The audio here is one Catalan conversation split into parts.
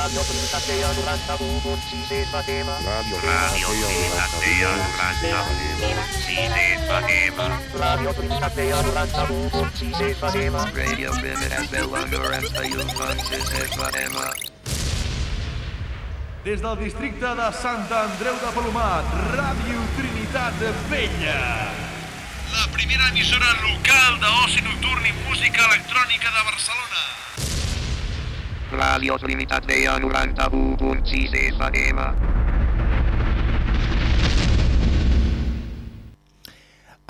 Radio Trinitat Dea 91.6 FM. Radio Trinitat Dea 91.6 FM. Radio Trinitat Dea 91.6 FM. Radio Trinitat Dea 91.6 FM. Des del districte de Sant Andreu de Palomat, Ràdio Trinitat Vella. La primera emissora local d'oci nocturn i música electrònica de Barcelona. Radio Trinitat Dea 91.6 FM.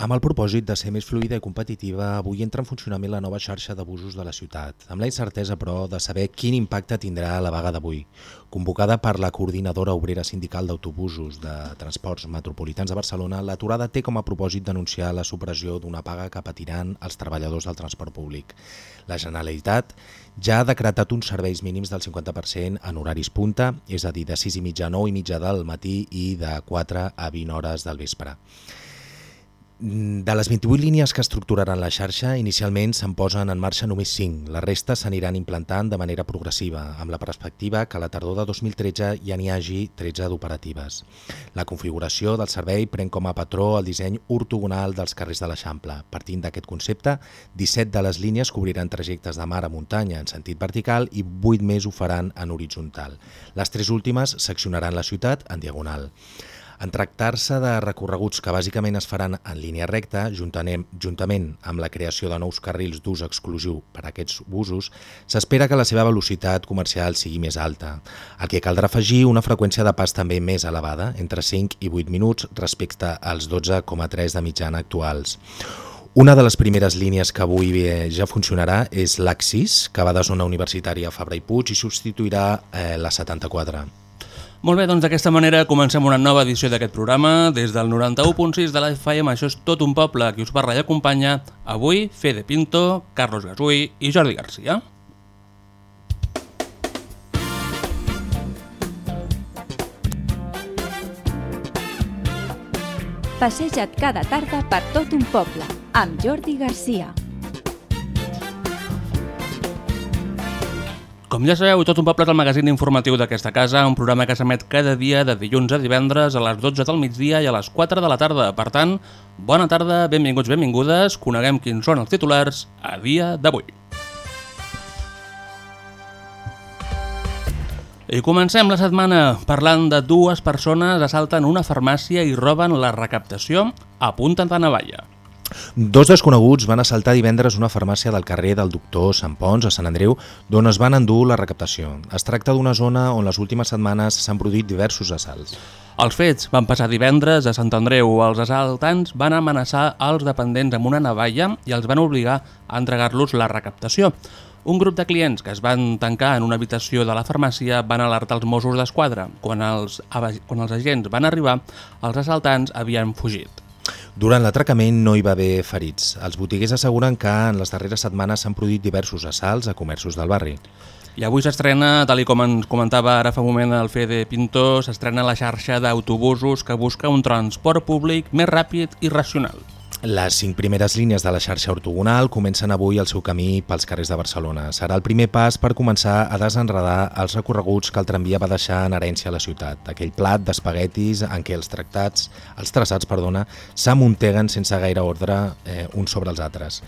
Amb el propòsit de ser més fluida i competitiva, avui entra en funcionament la nova xarxa de busos de la ciutat, amb la incertesa, però, de saber quin impacte tindrà la vaga d'avui. Convocada per la Coordinadora Obrera Sindical d'Autobusos de Transports Metropolitans de Barcelona, l'aturada té com a propòsit denunciar la supressió d'una paga que patiran els treballadors del transport públic. La Generalitat ja ha decretat uns serveis mínims del 50% en horaris punta, és a dir, de 6 i mitja a 9 i mitja del matí i de 4 a 20 hores del vespre. De les 28 línies que estructuraran la xarxa, inicialment se'n posen en marxa només 5. La resta s'aniran implantant de manera progressiva, amb la perspectiva que a la tardor de 2013 ja n'hi hagi 13 d'operatives. La configuració del servei pren com a patró el disseny ortogonal dels carrers de l'Eixample. Partint d'aquest concepte, 17 de les línies cobriran trajectes de mar a muntanya en sentit vertical i 8 més ho faran en horitzontal. Les tres últimes seccionaran la ciutat en diagonal. En tractar-se de recorreguts que bàsicament es faran en línia recta, juntament, juntament amb la creació de nous carrils d'ús exclusiu per a aquests busos, s'espera que la seva velocitat comercial sigui més alta, el que caldrà afegir una freqüència de pas també més elevada, entre 5 i 8 minuts respecte als 12,3 de mitjana actuals. Una de les primeres línies que avui ja funcionarà és l'Axis, que va de zona universitària a Fabra i Puig i substituirà eh, la 74. Molt bé, doncs d'aquesta manera comencem una nova edició d'aquest programa. Des del 91.6 de la FM, això és tot un poble, qui us parla i acompanya avui Fede Pinto, Carlos Gasui i Jordi Garcia. Passeja't cada tarda per tot un poble, amb Jordi Garcia. Com ja sabeu, Tot un poble és el magazín informatiu d'aquesta casa, un programa que s'emet cada dia de dilluns a divendres a les 12 del migdia i a les 4 de la tarda. Per tant, bona tarda, benvinguts, benvingudes, coneguem quins són els titulars a dia d'avui. I comencem la setmana parlant de dues persones assalten una farmàcia i roben la recaptació a Punta de Navalla. Dos desconeguts van assaltar divendres una farmàcia del carrer del doctor Sant Pons, a Sant Andreu, d'on es van endur la recaptació. Es tracta d'una zona on les últimes setmanes s'han produït diversos assalts. Els fets van passar divendres a Sant Andreu. Els assaltants van amenaçar els dependents amb una navalla i els van obligar a entregar-los la recaptació. Un grup de clients que es van tancar en una habitació de la farmàcia van alertar els Mossos d'Esquadra. Quan, els, quan els agents van arribar, els assaltants havien fugit. Durant l'atracament no hi va haver ferits. Els botiguers asseguren que en les darreres setmanes s'han produït diversos assalts a comerços del barri. I avui s'estrena, tal com ens comentava ara fa moment el Fede Pinto, s'estrena la xarxa d'autobusos que busca un transport públic més ràpid i racional. Les cinc primeres línies de la xarxa ortogonal comencen avui el seu camí pels carrers de Barcelona. Serà el primer pas per començar a desenredar els recorreguts que el tramvia va deixar en herència a la ciutat. Aquell plat d'espaguetis en què els tractats, els traçats perdona, s'amunteguen sense gaire ordre eh, uns sobre els altres.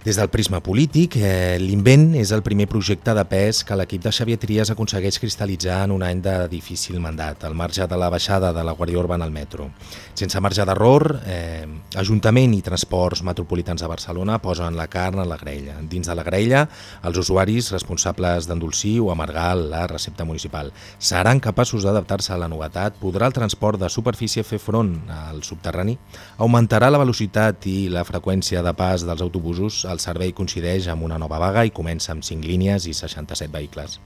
Des del prisma polític, eh, l'invent és el primer projecte de pes que l'equip de Xavier Trias aconsegueix cristal·litzar en un any de difícil mandat, al marge de la baixada de la Guàrdia Urbana al metro. Sense marge d'error, eh, Ajuntament i Transports Metropolitans de Barcelona posen la carn a la graella. Dins de la graella, els usuaris responsables d'endolcir o amargar la recepta municipal. Seran capaços d'adaptar-se a la novetat, podrà el transport de superfície fer front al subterrani, augmentarà la velocitat i la freqüència de pas dels autobusos el servei coincideix amb una nova vaga i comença amb 5 línies i 67 vehicles.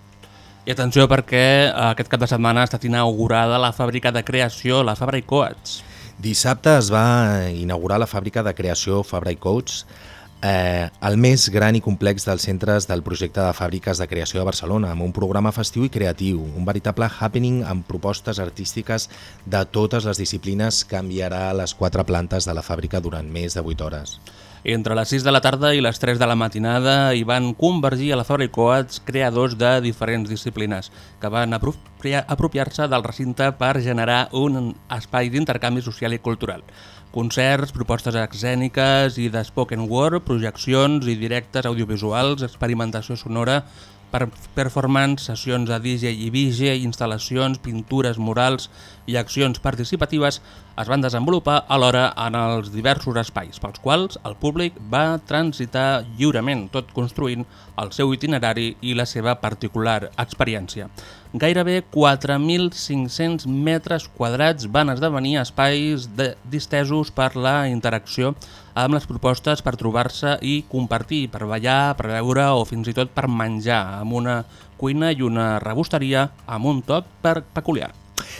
I atenció perquè aquest cap de setmana ha estat inaugurada la fàbrica de creació, la Fabra i Coats. Dissabte es va inaugurar la fàbrica de creació Fabra i Coats, eh, el més gran i complex dels centres del projecte de fàbriques de creació de Barcelona, amb un programa festiu i creatiu, un veritable happening amb propostes artístiques de totes les disciplines que enviarà a les quatre plantes de la fàbrica durant més de 8 hores. Entre les 6 de la tarda i les 3 de la matinada hi van convergir a la Fabra i Coats creadors de diferents disciplines que van apropia- apropiar-se del recinte per generar un espai d'intercanvi social i cultural. Concerts, propostes escèniques i de spoken word, projeccions i directes audiovisuals, experimentació sonora, per performance, sessions de DJ i VJ, instal·lacions, pintures, murals i accions participatives es van desenvolupar alhora en els diversos espais, pels quals el públic va transitar lliurement, tot construint el seu itinerari i la seva particular experiència. Gairebé 4.500 metres quadrats van esdevenir espais de, distesos per la interacció amb les propostes per trobar-se i compartir, per ballar, per veure o fins i tot per menjar, amb una cuina i una rebosteria amb un toc per peculiar.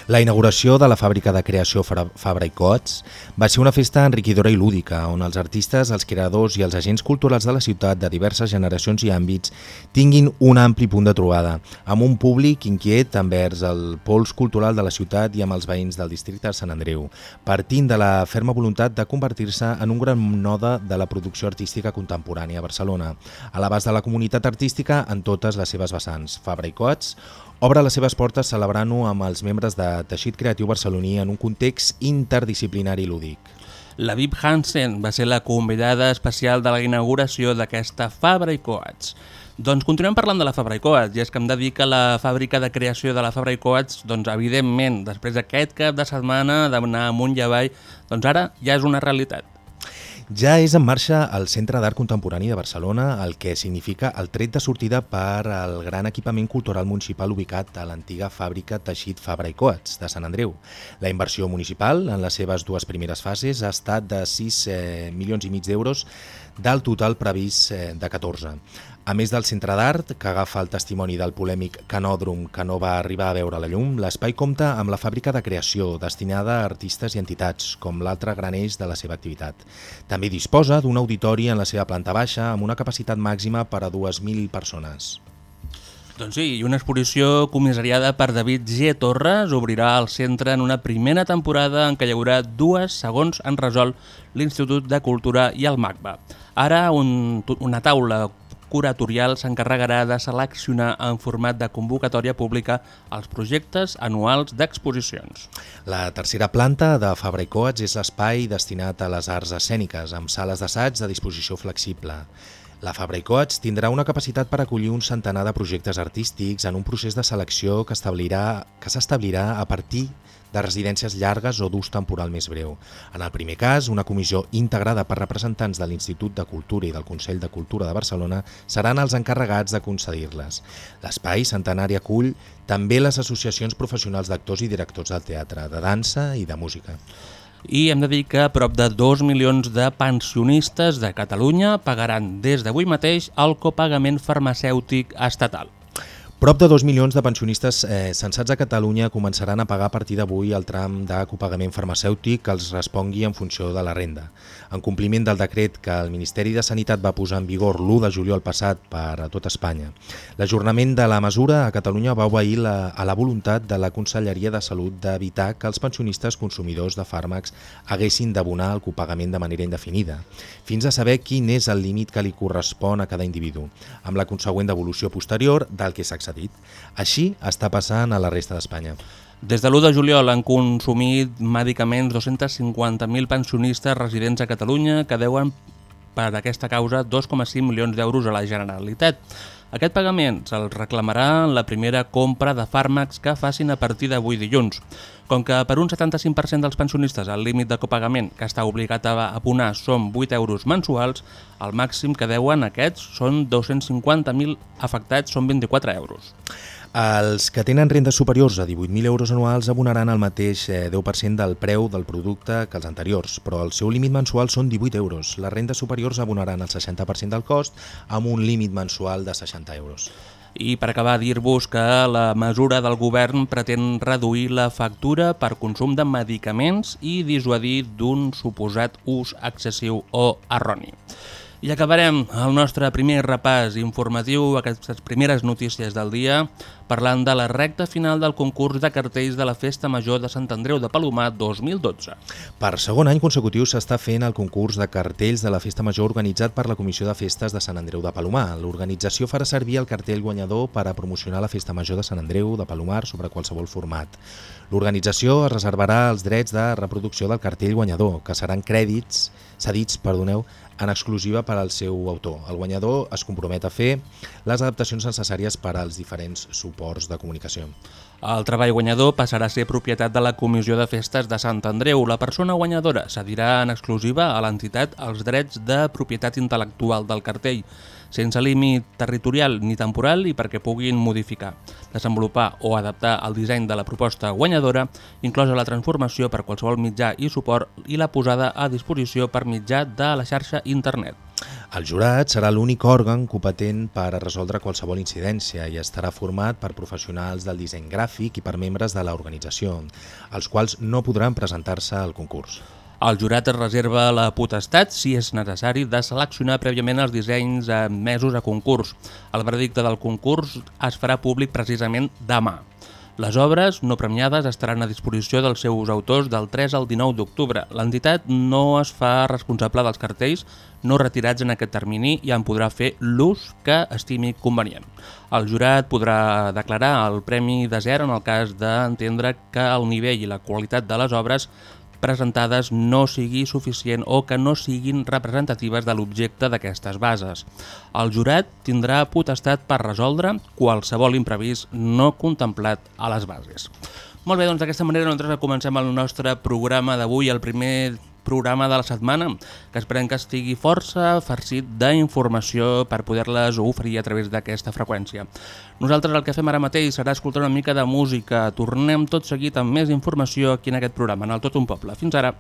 La inauguració de la fàbrica de creació Fabra i Coats va ser una festa enriquidora i lúdica, on els artistes, els creadors i els agents culturals de la ciutat de diverses generacions i àmbits tinguin un ampli punt de trobada, amb un públic inquiet envers el pols cultural de la ciutat i amb els veïns del districte de Sant Andreu, partint de la ferma voluntat de convertir-se en un gran node de la producció artística contemporània a Barcelona, a l'abast de la comunitat artística en totes les seves vessants. Fabra i Coats obre les seves portes celebrant-ho amb els membres de Teixit Creatiu Barceloní en un context interdisciplinari lúdic. La Vip Hansen va ser la convidada especial de la inauguració d'aquesta Fabra i Coats. Doncs continuem parlant de la Fabra i Coats, i és que em de dir que la fàbrica de creació de la Fabra i Coats, doncs evidentment, després d'aquest cap de setmana d'anar amunt i avall, doncs ara ja és una realitat. Ja és en marxa el Centre d'Art Contemporani de Barcelona, el que significa el tret de sortida per al gran equipament cultural municipal ubicat a l'antiga fàbrica Teixit Fabra i Coats de Sant Andreu. La inversió municipal en les seves dues primeres fases ha estat de 6 eh, milions i mig d'euros del total previst eh, de 14. A més del centre d'art, que agafa el testimoni del polèmic canòdrom que no va arribar a veure la llum, l'espai compta amb la fàbrica de creació, destinada a artistes i entitats, com l'altre gran eix de la seva activitat. També disposa d'un auditori en la seva planta baixa amb una capacitat màxima per a 2.000 persones. Doncs sí, i una exposició comissariada per David G. Torres obrirà el centre en una primera temporada en què hi haurà dues segons en resol l'Institut de Cultura i el MACBA. Ara un, una taula curatorial s'encarregarà de seleccionar en format de convocatòria pública els projectes anuals d'exposicions. La tercera planta de Fabra i Coats és l'espai destinat a les arts escèniques, amb sales d'assaig de disposició flexible. La Fabra i Coats tindrà una capacitat per acollir un centenar de projectes artístics en un procés de selecció que establirà que s'establirà a partir de residències llargues o d'ús temporal més breu. En el primer cas, una comissió integrada per representants de l'Institut de Cultura i del Consell de Cultura de Barcelona seran els encarregats de concedir-les. L'espai centenari acull també les associacions professionals d'actors i directors del teatre, de dansa i de música. I hem de dir que prop de 2 milions de pensionistes de Catalunya pagaran des d'avui mateix el copagament farmacèutic estatal. Prop de 2 milions de pensionistes eh, censats a Catalunya començaran a pagar a partir d'avui el tram de copagament farmacèutic que els respongui en funció de la renda. En compliment del decret que el Ministeri de Sanitat va posar en vigor l'1 de juliol passat per a tot Espanya. L'ajornament de la mesura a Catalunya va obeir la, a la voluntat de la Conselleria de Salut d'evitar que els pensionistes consumidors de fàrmacs haguessin d'abonar el copagament de manera indefinida, fins a saber quin és el límit que li correspon a cada individu, amb la consegüent devolució posterior del que s'ha accedit. Així està passant a la resta d'Espanya. Des de l'1 de juliol han consumit medicaments 250.000 pensionistes residents a Catalunya que deuen per aquesta causa 2,5 milions d'euros a la Generalitat. Aquest pagament se'ls reclamarà en la primera compra de fàrmacs que facin a partir d'avui dilluns. Com que per un 75% dels pensionistes el límit de copagament que està obligat a abonar són 8 euros mensuals, el màxim que deuen aquests són 250.000 afectats són 24 euros. Els que tenen rendes superiors a 18.000 euros anuals abonaran el mateix eh, 10% del preu del producte que els anteriors, però el seu límit mensual són 18 euros. Les rendes superiors abonaran el 60% del cost amb un límit mensual de 60 euros. I per acabar, dir-vos que la mesura del govern pretén reduir la factura per consum de medicaments i dissuadir d'un suposat ús excessiu o erroni. I acabarem el nostre primer repàs informatiu, aquestes primeres notícies del dia, parlant de la recta final del concurs de cartells de la Festa Major de Sant Andreu de Palomar 2012. Per segon any consecutiu s'està fent el concurs de cartells de la Festa Major organitzat per la Comissió de Festes de Sant Andreu de Palomar. L'organització farà servir el cartell guanyador per a promocionar la Festa Major de Sant Andreu de Palomar sobre qualsevol format. L'organització es reservarà els drets de reproducció del cartell guanyador, que seran crèdits cedits perdoneu, en exclusiva per al seu autor. El guanyador es compromet a fer les adaptacions necessàries per als diferents suports de comunicació. El treball guanyador passarà a ser propietat de la Comissió de Festes de Sant Andreu. La persona guanyadora cedirà en exclusiva a l'entitat els drets de propietat intel·lectual del cartell, sense límit territorial ni temporal i perquè puguin modificar, desenvolupar o adaptar el disseny de la proposta guanyadora, inclosa la transformació per qualsevol mitjà i suport i la posada a disposició per mitjà de la xarxa internet. El jurat serà l'únic òrgan competent per a resoldre qualsevol incidència i estarà format per professionals del disseny gràfic i per membres de l'organització, els quals no podran presentar-se al concurs. El jurat es reserva la potestat, si és necessari, de seleccionar prèviament els dissenys admesos a concurs. El veredicte del concurs es farà públic precisament demà. Les obres no premiades estaran a disposició dels seus autors del 3 al 19 d'octubre. L'entitat no es fa responsable dels cartells no retirats en aquest termini i en podrà fer l'ús que estimi convenient. El jurat podrà declarar el premi de zero en el cas d'entendre que el nivell i la qualitat de les obres presentades no sigui suficient o que no siguin representatives de l'objecte d'aquestes bases. El jurat tindrà potestat per resoldre qualsevol imprevist no contemplat a les bases. Molt bé, doncs d'aquesta manera nosaltres comencem el nostre programa d'avui, el primer programa de la setmana, que esperem que estigui força farcit d'informació per poder-les oferir a través d'aquesta freqüència. Nosaltres el que fem ara mateix serà escoltar una mica de música. Tornem tot seguit amb més informació aquí en aquest programa, en el Tot un Poble. Fins ara.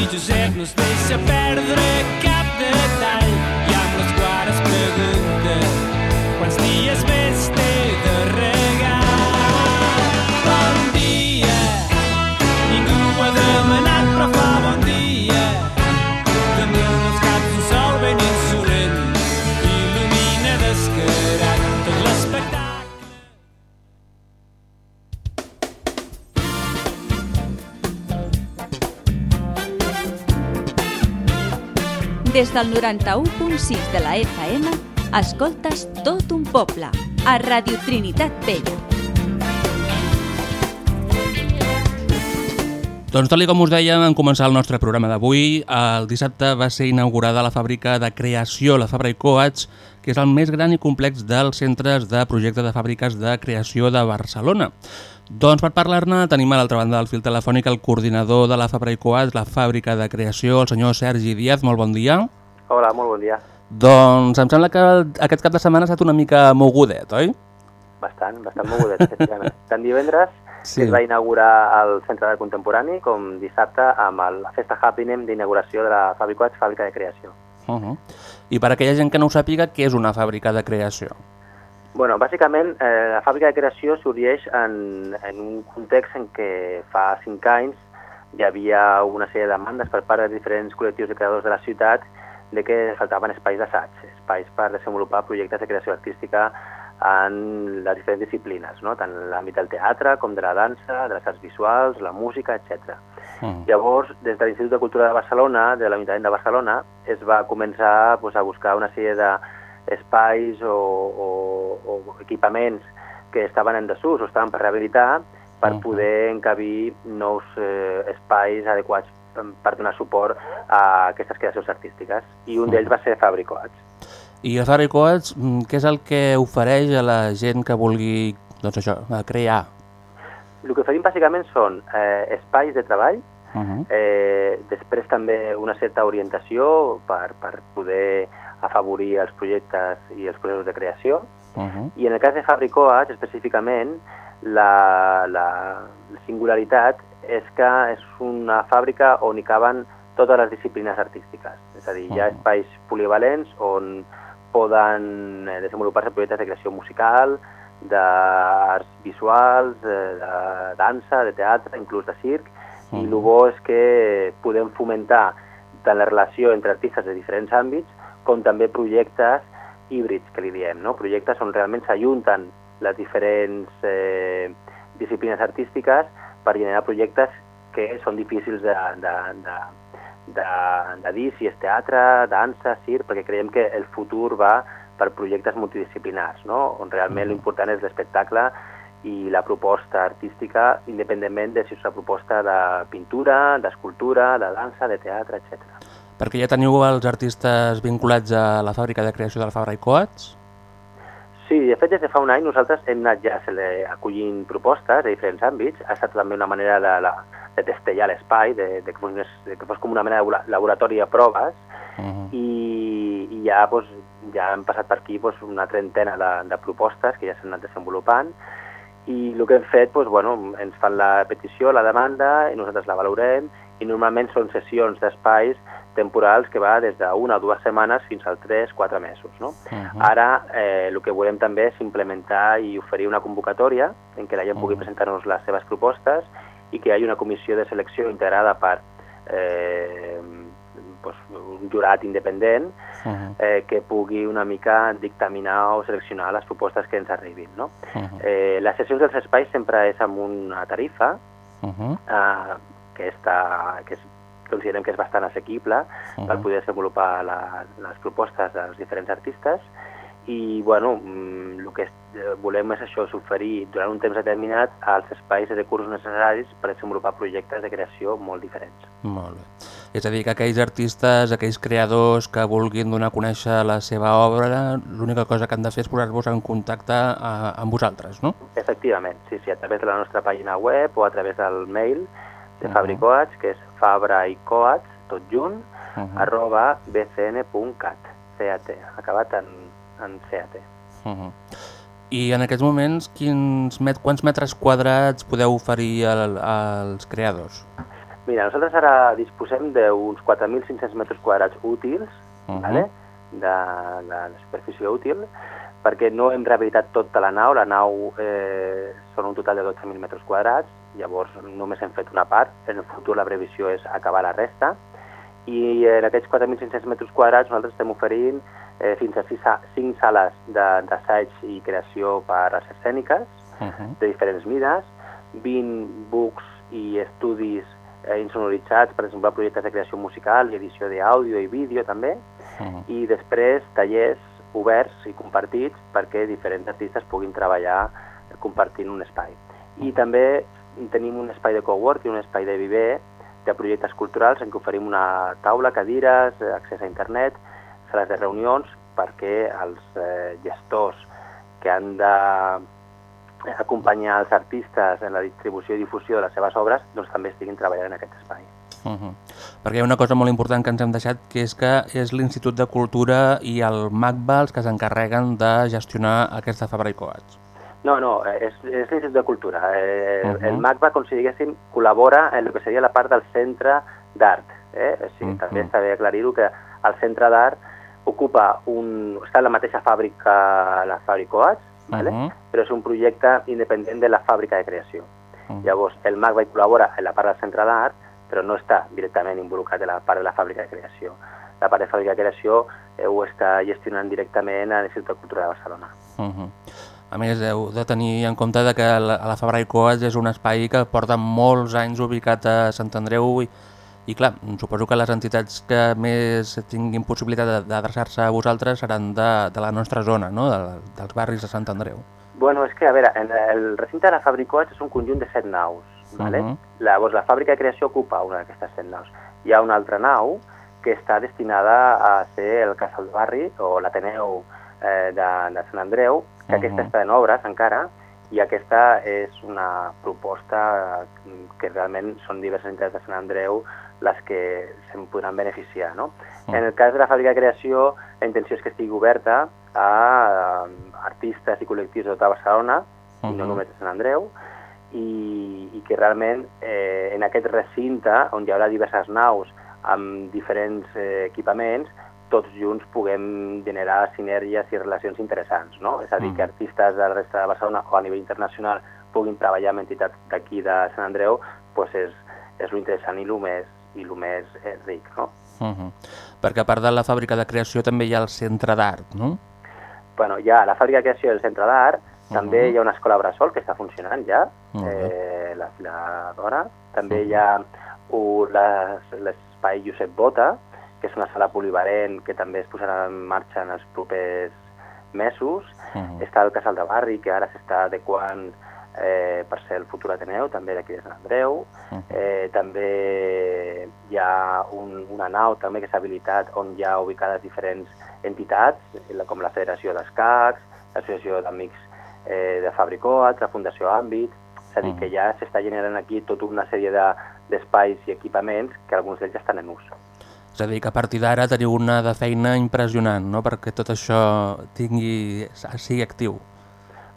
L'avi Josep no es deixa perdre Des del 91.6 de la FM, escoltes tot un poble, a Radio Trinitat Vella. Doncs tal com us dèiem en començar el nostre programa d'avui, el dissabte va ser inaugurada la fàbrica de creació, la Fabra i Coats, que és el més gran i complex dels centres de projecte de fàbriques de creació de Barcelona. Doncs per parlar-ne tenim a l'altra banda del fil telefònic el coordinador de la Fabra i Coats, la fàbrica de creació, el senyor Sergi Díaz. Molt bon dia. Hola, molt bon dia. Doncs em sembla que aquest cap de setmana ha estat una mica mogudet, oi? Bastant, bastant mogudet. Tant divendres, Sí. es va inaugurar el Centre d'Art Contemporani, com dissabte amb el, la festa Happening d'inauguració de la Fabricoats Fàbrica de Creació. Uh -huh. I per aquella gent que no ho sàpiga, què és una fàbrica de creació? Bueno, bàsicament, eh, la fàbrica de creació sorgeix en, en un context en què fa cinc anys hi havia una sèrie de demandes per part de diferents col·lectius de creadors de la ciutat de que faltaven espais d'assaig, espais per desenvolupar projectes de creació artística en les diferents disciplines, no? tant en l'àmbit del teatre com de la dansa, de les arts visuals, la música, etc. Uh Llavors, des de l'Institut de Cultura de Barcelona, de l'Ajuntament de Barcelona, es va començar pues, a buscar una sèrie d'espais o, o, o equipaments que estaven en desús o estaven per rehabilitar per poder encabir nous eh, espais adequats per, donar suport a aquestes creacions artístiques. I un d'ells va ser Fabricoats. I Coats, mm, què és el que ofereix a la gent que vulgui doncs això, crear? El que oferim bàsicament són eh, espais de treball, Uh -huh. eh, després també una certa orientació per, per poder afavorir els projectes i els processos de creació, Uh -huh. I en el cas de Fabricoats, específicament, la, la singularitat és que és una fàbrica on hi caben totes les disciplines artístiques. És a dir, hi ha Mhm. espais polivalents on poden eh, desenvolupar-se projectes de creació musical, d'arts visuals, eh, de dansa, de teatre, inclús de circ, i Mhm. el bo és que podem fomentar tant la relació entre artistes de diferents àmbits com també projectes híbrids, que li diem, no? projectes on realment s'ajunten les diferents eh, disciplines artístiques per generar projectes que són difícils de, de, de, de, de dir si és teatre, dansa, circ, perquè creiem que el futur va per projectes multidisciplinars, no? on realment l'important és l'espectacle i la proposta artística, independentment de si és una proposta de pintura, d'escultura, de dansa, de teatre, etc. Perquè ja teniu els artistes vinculats a la fàbrica de creació de la Fabra i Coats? Sí, de fet, des de fa un any nosaltres hem anat ja acollint propostes de diferents àmbits. Ha estat també una manera de, la, de testellar l'espai, de, de, que fos, de que fos com una mena de labora- laboratori de proves, Uh -huh. i, i ja, doncs, ja hem passat per aquí doncs, una trentena de, de propostes que ja s'han anat desenvolupant i el que hem fet, doncs, bueno, ens fan la petició, la demanda, i nosaltres la valorem, i normalment són sessions d'espais temporals que va des d'una o dues setmanes fins als tres, quatre mesos. No? Uh -huh. Ara eh, el que volem també és implementar i oferir una convocatòria en què la gent pugui Mhm. presentar-nos les seves propostes i que hi hagi una comissió de selecció integrada per eh, pues, un jurat independent Uh -huh. eh, que pugui una mica dictaminar o seleccionar les propostes que ens arribin. No? Uh -huh. Eh, les sessions dels espais sempre és amb una tarifa Uh -huh. eh, que, està, que és, considerem que és bastant assequible Uh per -huh. poder desenvolupar la, les propostes dels diferents artistes i bueno, mm, el que es- eh, volem és això, és oferir durant un temps determinat als espais i recursos necessaris per desenvolupar projectes de creació molt diferents. Molt bé. És a dir, que aquells artistes, aquells creadors que vulguin donar a conèixer la seva obra, l'única cosa que han de fer és posar-vos en contacte eh, amb vosaltres, no? Efectivament, sí, sí, a través de la nostra pàgina web o a través del mail de Mhm. Fabricoats, que és fabraicoats, tot junt, Uh -huh. arroba bcn.cat, CAT, acabat en, en CAT. Uh -huh. I en aquests moments, quins met quants metres quadrats podeu oferir al, als creadors? Mira, nosaltres ara disposem d'uns 4.500 metres quadrats útils, Uh -huh. vale? de, de superfície útil, perquè no hem rehabilitat tota la nau, la nau eh, són un total de 12.000 metres quadrats, llavors només hem fet una part, en el futur la previsió és acabar la resta, i en aquests 4.500 metres quadrats nosaltres estem oferint eh, fins a 5 sales de- d'assaig i creació per arts escèniques, Uh -huh. de diferents mides, 20 books i estudis eh, insonoritzats per desenvolupar projectes de creació musical i edició d'àudio i vídeo també, Uh -huh. i després tallers oberts i compartits perquè diferents artistes puguin treballar eh, compartint un espai. I també tenim un espai de coworking, un espai de viver de projectes culturals en què oferim una taula, cadires, eh, accés a internet, sales de reunions perquè els eh, gestors que han de acompanyar els artistes en la distribució i difusió de les seves obres, doncs també estiguin treballant en aquest espai. Uh -huh. Perquè hi ha una cosa molt important que ens hem deixat, que és que és l'Institut de Cultura i el MACBA els que s'encarreguen de gestionar aquesta Fabra i Coats. No, no, és, és l'Institut de Cultura. Eh, uh. -huh. El MACBA, com si diguéssim, col·labora en el que seria la part del centre d'art. Eh? O sigui, Mhm. També està bé aclarir-ho que el centre d'art ocupa un... està en la mateixa fàbrica, la Fàbrica Coats, vale? Mhm. però és un projecte independent de la fàbrica de creació. Mhm. Llavors, el MACBA col·labora en la part del centre d'art, però no està directament involucrat en la part de la fàbrica de creació. La part de fàbrica de creació eh, ho està gestionant directament a l'Institut de Cultura de Barcelona. Uh -huh. A més, heu de tenir en compte que la, la Fabra i Coats és un espai que porta molts anys ubicat a Sant Andreu i, i clar, suposo que les entitats que més tinguin possibilitat d'adreçar-se a vosaltres seran de, de la nostra zona, no? de, dels barris de Sant Andreu. Bueno, és que, a veure, en el recinte de la Fàbrica Coats és un conjunt de set naus. Vale? Mhm. Llavors, la fàbrica de creació ocupa una d'aquestes set naus. Hi ha una altra nau que està destinada a ser el Casal de Barri o l'Ateneu eh, de, de Sant Andreu, que Mhm. aquesta està en obres encara, i aquesta és una proposta que realment són diverses entitats de Sant Andreu les que se'n podran beneficiar. No? Mm. En el cas de la fàbrica de creació, la intenció és que estigui oberta a eh, artistes i col·lectius de tota Barcelona, i no només de Sant Andreu, i, i que realment eh, en aquest recinte, on hi haurà diverses naus amb diferents eh, equipaments, tots junts puguem generar sinergies i relacions interessants, no? És a dir, Mm. que artistes de la resta de Barcelona o a nivell internacional puguin treballar amb entitats d'aquí de Sant Andreu, doncs és, és lo interessant i lo més, i lo més eh, ric, no? Uh -huh. Perquè a part de la fàbrica de creació també hi ha el centre d'art, no? Bueno, hi ha la fàbrica de creació del centre d'art, també Mhm. hi ha una escola Bressol que està funcionant ja, Molt bé. eh, la Fila d'Hora. També hi ha un- les- l'espai Josep Bota, que és una sala polivalent que també es posarà en marxa en els propers mesos. Uh -huh. Està el Casal de Barri, que ara s'està adequant eh, per ser el futur Ateneu, també d'aquí de Sant Andreu. Mhm. Eh, també hi ha un, una nau també que s'ha habilitat on hi ha ubicades diferents entitats, com la Federació d'Escacs, l'Associació d'Amics eh, de Fabricoats, la Fundació Àmbit, és a dir, Mhm. que ja s'està generant aquí tota una sèrie de- d'espais i equipaments que alguns d'ells ja estan en ús. És a dir, que a partir d'ara teniu una de feina impressionant, no?, perquè tot això tingui, sigui actiu.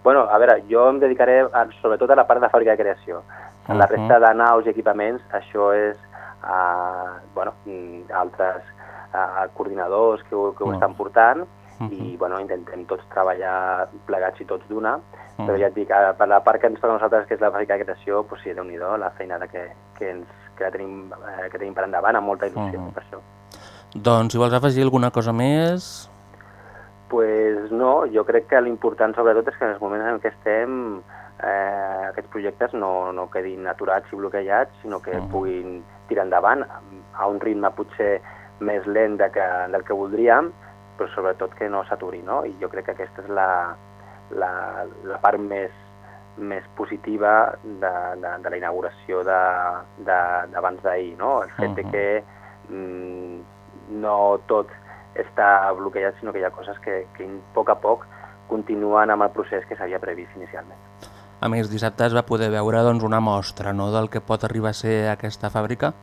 Bueno, a veure, jo em dedicaré a, sobretot a la part de fàbrica de creació. En la Mhm. resta de naus i equipaments, això és a, bueno, mm, altres a, coordinadors que ho, que ho Mhm. estan portant i Mhm. bueno, intentem tots treballar plegats i tots d'una, Mhm. però ja et dic, per la part que ens toca a nosaltres, que és la fàbrica de creació, doncs sí, déu nhi la feinada que, que, ens, que, tenim, eh, que tenim per endavant, amb molta il·lusió, Mhm. per això. Doncs si vols afegir alguna cosa més... pues no, jo crec que l'important sobretot és que en els moments en què estem eh, aquests projectes no, no quedin aturats i bloquejats, sinó que Mhm. puguin tirar endavant a un ritme potser més lent de que, del que voldríem, però sobretot que no s'aturi, no? I jo crec que aquesta és la, la, la part més, més positiva de, de, de la inauguració d'abans d'ahir, no? El fet de Mhm. que mm, no tot està bloquejat, sinó que hi ha coses que, que a poc a poc continuen amb el procés que s'havia previst inicialment. A més, dissabte es va poder veure doncs, una mostra no?, del que pot arribar a ser aquesta fàbrica.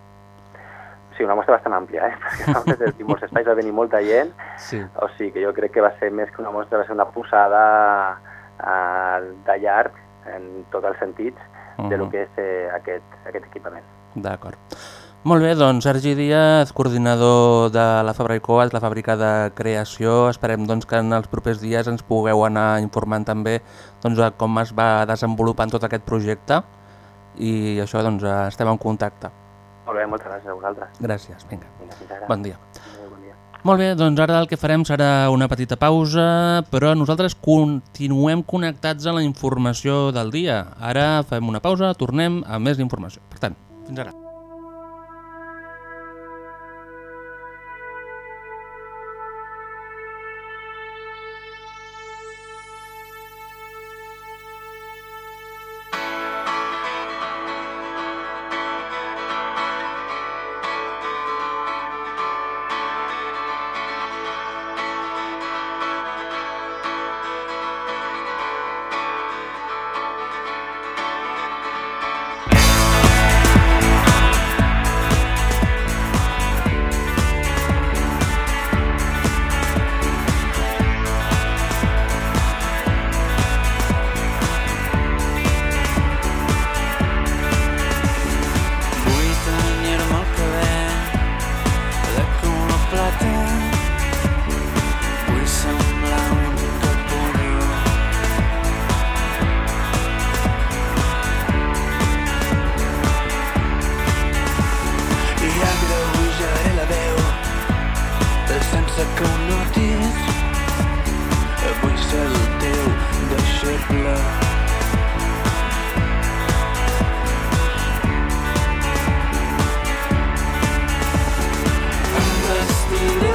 Sí, una mostra bastant àmplia, eh? perquè des de molts espais va venir molta gent, Sí. o sigui que jo crec que va ser més que una mostra, va ser una posada eh, de llarg en tots els sentits de lo que és eh, aquest, aquest equipament. D'acord. Molt bé, doncs Sergi Díaz, coordinador de la Fabra i Coats, la fàbrica de creació. Esperem doncs, que en els propers dies ens pugueu anar informant també doncs, de com es va desenvolupant tot aquest projecte i això doncs, estem en contacte. Molt bé, moltes gràcies a vosaltres. Gràcies, vinga. Vinga. Bon dia. Molt bé, doncs ara el que farem serà una petita pausa, però nosaltres continuem connectats a la informació del dia. Ara fem una pausa, tornem amb més informació. Per tant, fins ara. You.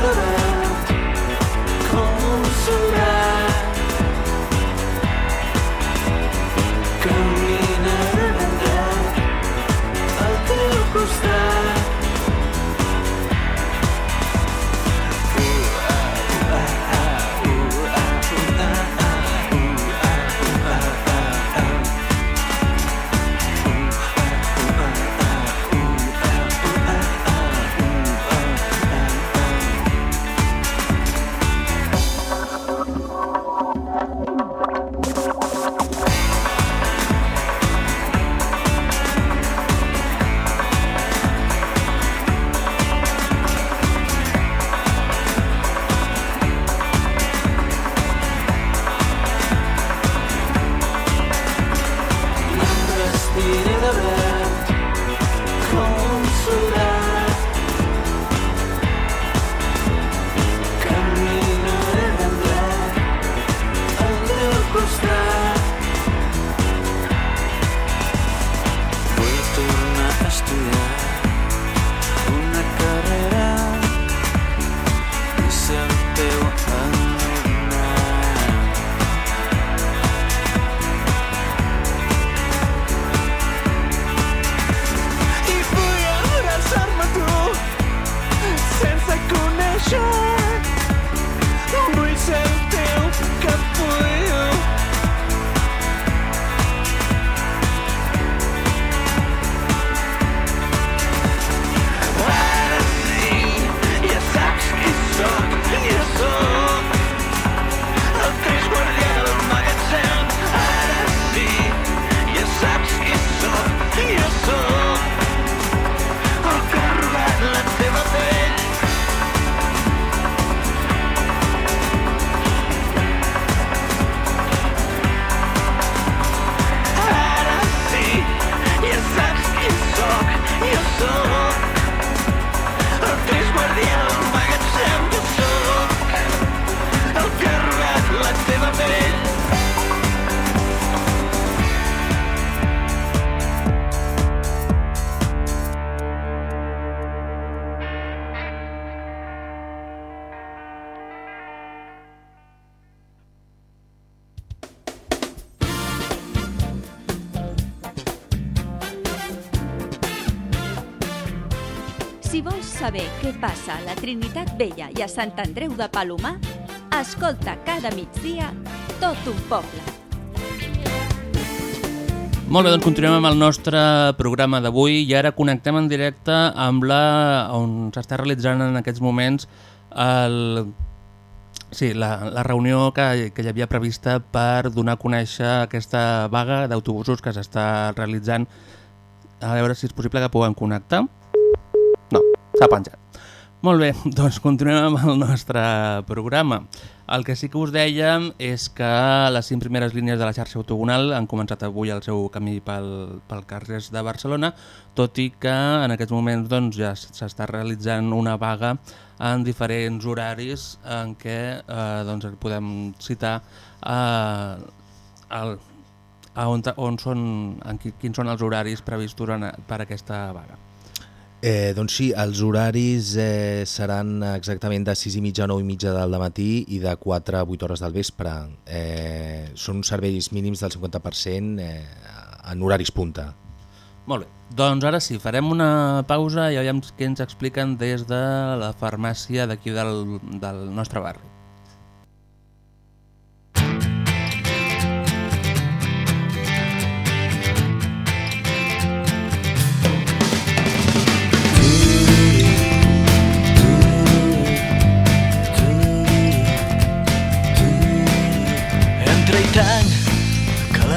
A Sant Andreu de Palomar, escolta cada migdia tot un poble. Molt bé, doncs continuem amb el nostre programa d'avui i ara connectem en directe amb la on s'està realitzant en aquests moments el, sí, la, la reunió que, que hi havia prevista per donar a conèixer aquesta vaga d'autobusos que s'està realitzant. A veure si és possible que puguem connectar. No, s'ha penjat. Molt bé, doncs continuem amb el nostre programa. El que sí que us dèiem és que les cinc primeres línies de la xarxa autogonal han començat avui el seu camí pel, pel carrers de Barcelona, tot i que en aquests moments doncs, ja s'està realitzant una vaga en diferents horaris en què eh, doncs, podem citar eh, el, a on, on són, en quins són els horaris previstos en, per aquesta vaga. Eh, doncs sí, els horaris eh, seran exactament de 6 i mitja a 9 i mitja del matí i de 4 a 8 hores del vespre. Eh, són serveis mínims del 50% eh, en horaris punta. Molt bé, doncs ara sí, farem una pausa i veiem què ens expliquen des de la farmàcia d'aquí del, del nostre barri.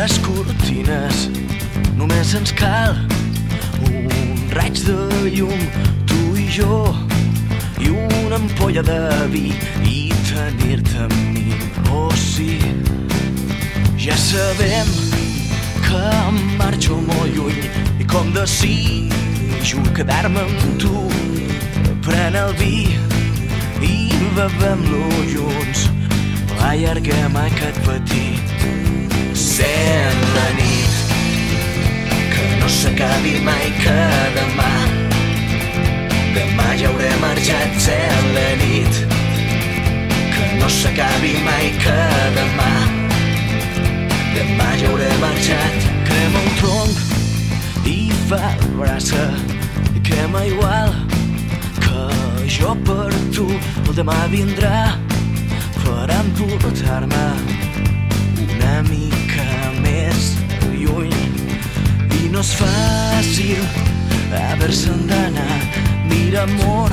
Les cortines només ens cal un raig de llum, tu i jo i una ampolla de vi i tenir-te amb mi. Oh sí, ja sabem que em marxo molt lluny i com desitjo quedar-me amb tu. Pren el vi i bevem-lo junts allarguem aquest petit sent la nit que no s'acabi mai que demà demà ja hauré marxat sent la nit. Que no s'acabi mai que demà demà ja hauré marxat. Crema un tronc i fa brasa i crema igual que jo per tu. El demà vindrà per emportar-me una mica no és fàcil haver-se'n d'anar. Mira amor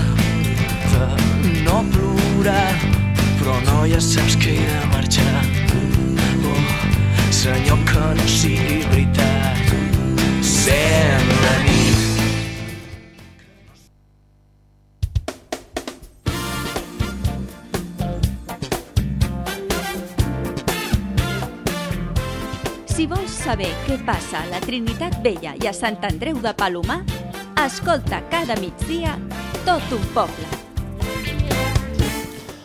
de no plorar però no ja saps que he de marxar. Oh, senyor que no sigui veritat. Sent la nit saber què passa a la Trinitat Vella i a Sant Andreu de Palomar, escolta cada migdia tot un poble.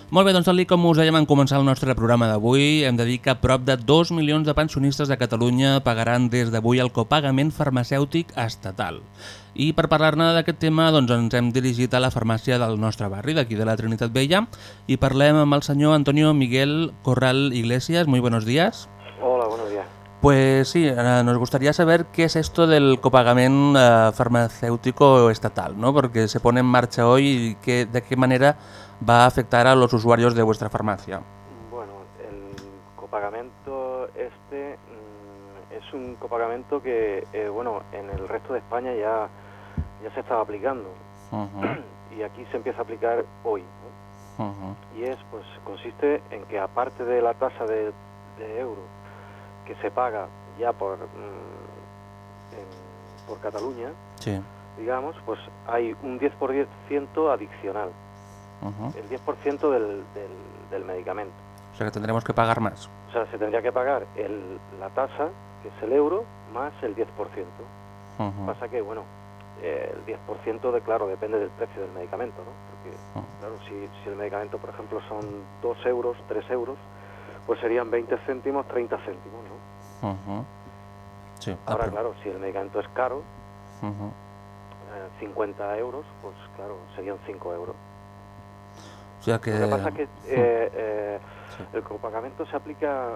Molt bé, doncs tal com us dèiem en començar el nostre programa d'avui, hem de dir que prop de 2 milions de pensionistes de Catalunya pagaran des d'avui el copagament farmacèutic estatal. I per parlar-ne d'aquest tema doncs ens hem dirigit a la farmàcia del nostre barri, d'aquí de la Trinitat Vella, i parlem amb el senyor Antonio Miguel Corral Iglesias. Muy buenos días. Hola, buenos días. Pues sí, eh, nos gustaría saber qué es esto del copagament eh, farmacéutico estatal, ¿no? Porque se pone en marcha hoy y qué, de qué manera va a afectar a los usuarios de vuestra farmacia. Bueno, el copagamento este mm, es un copagamento que, eh, bueno, en el resto de España ya, ya se estaba aplicando y aquí se empieza a aplicar hoy. Y es, pues, consiste en que aparte de la tasa de, de euro que se paga ya por, mm, en- por Cataluña, Sí. digamos, pues hay un 10% adicional, ujú. el 10% del, del, del medicamento. O sea que tendremos que pagar más. O sea, se tendría que pagar el, la tasa, que es el euro, más el 10%. Ujú, Pasa que, bueno, eh, el 10% de, claro, depende del precio del medicamento, ¿no? Porque, claro, si, si el medicamento, por ejemplo, son 2 euros, 3 euros, pues serían 20 céntimos, 30 céntimos, ¿no? Sí, ah, Ahora, pero- claro, si el medicamento es caro, ujú. eh, 50 euros, pues claro, serían 5 euros. O sea que... Lo que pasa es que eh, eh, el copagamento se aplica,